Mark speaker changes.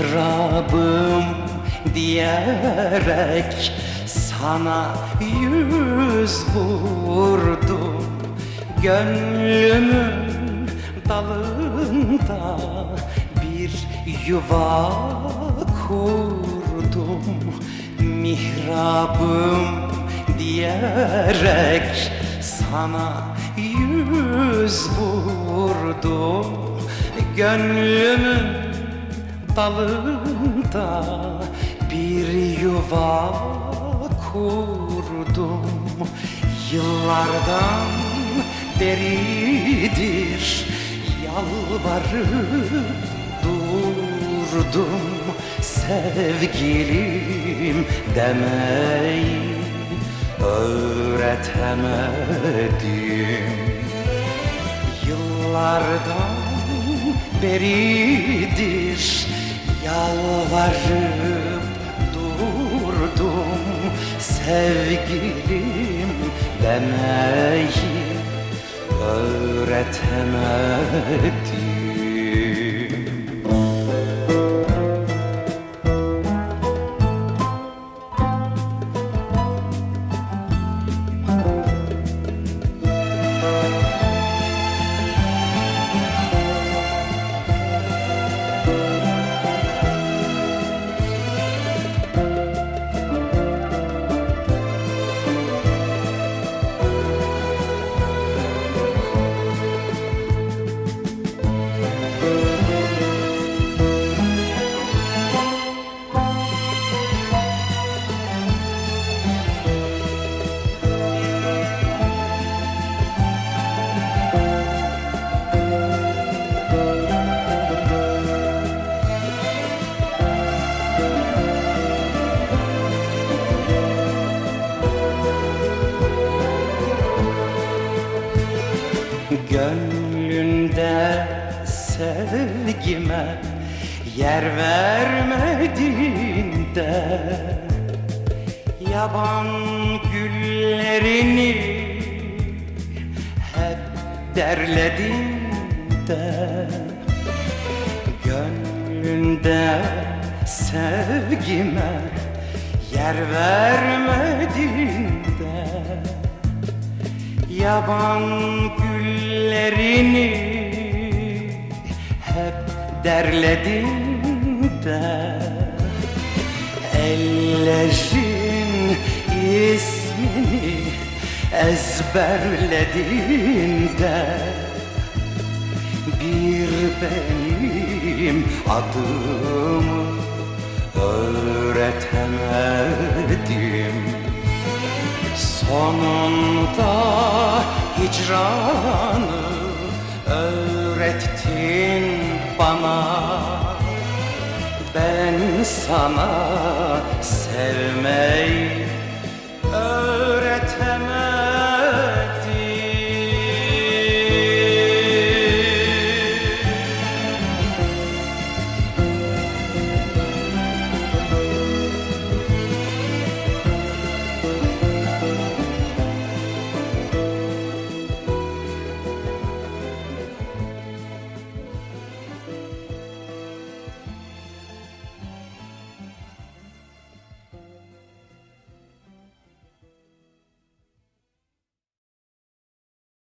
Speaker 1: mihrabım diyerek sana yüz vurdum. Gönlümün dalında bir yuva kurdum. Mihrabım diyerek sana yüz vurdum. Gönlümün dalında bir yuva kurdum. Yıllardan beridir yalvarıp durdum. Sevgilim demeyi öğretemedim. Yıllardan beridir yalvarıp durdum Sevgilim demeyi öğretemedim sevgime yer vermedin de Yaban güllerini hep derledin de Gönlünde sevgime yer vermedin de Yaban güllerini hep derledin de. Ellerin ismini ezberledin de. Bir benim adımı öğretemedim. Sonunda hicranı sana sevmeyi